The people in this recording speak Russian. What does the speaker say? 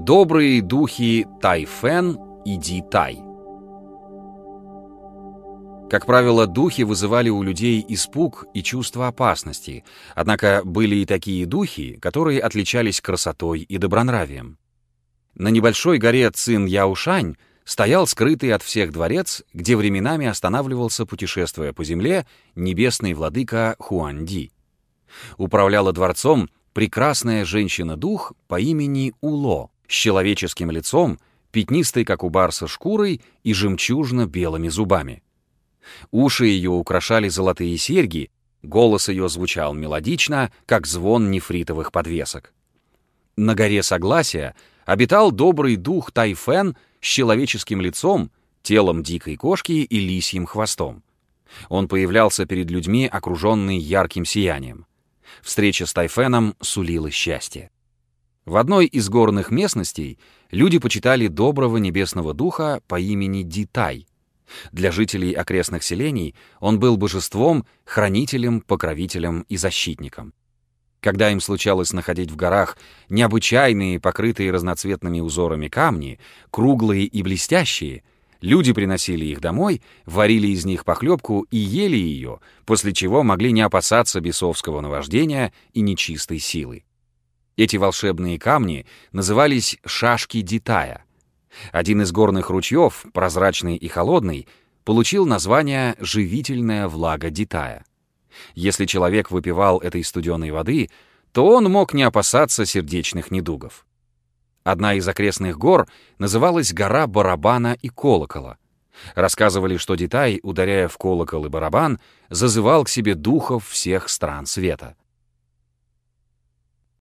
Добрые духи Тайфен и Ди-Тай. Как правило, духи вызывали у людей испуг и чувство опасности, однако были и такие духи, которые отличались красотой и добронравием. На небольшой горе Цин-Яушань стоял скрытый от всех дворец, где временами останавливался, путешествуя по земле, небесный владыка Хуанди. Управляла дворцом прекрасная женщина-дух по имени Уло, с человеческим лицом, пятнистой, как у барса, шкурой и жемчужно-белыми зубами. Уши ее украшали золотые серьги, голос ее звучал мелодично, как звон нефритовых подвесок. На горе Согласия обитал добрый дух Тайфен с человеческим лицом, телом дикой кошки и лисьим хвостом. Он появлялся перед людьми, окруженный ярким сиянием. Встреча с Тайфеном сулила счастье. В одной из горных местностей люди почитали доброго небесного духа по имени Дитай. Для жителей окрестных селений он был божеством, хранителем, покровителем и защитником. Когда им случалось находить в горах необычайные, покрытые разноцветными узорами камни, круглые и блестящие, люди приносили их домой, варили из них похлебку и ели ее, после чего могли не опасаться бесовского наваждения и нечистой силы. Эти волшебные камни назывались «шашки Дитая». Один из горных ручьев, прозрачный и холодный, получил название «живительная влага Дитая». Если человек выпивал этой студеной воды, то он мог не опасаться сердечных недугов. Одна из окрестных гор называлась гора барабана и колокола. Рассказывали, что Дитай, ударяя в колокол и барабан, зазывал к себе духов всех стран света —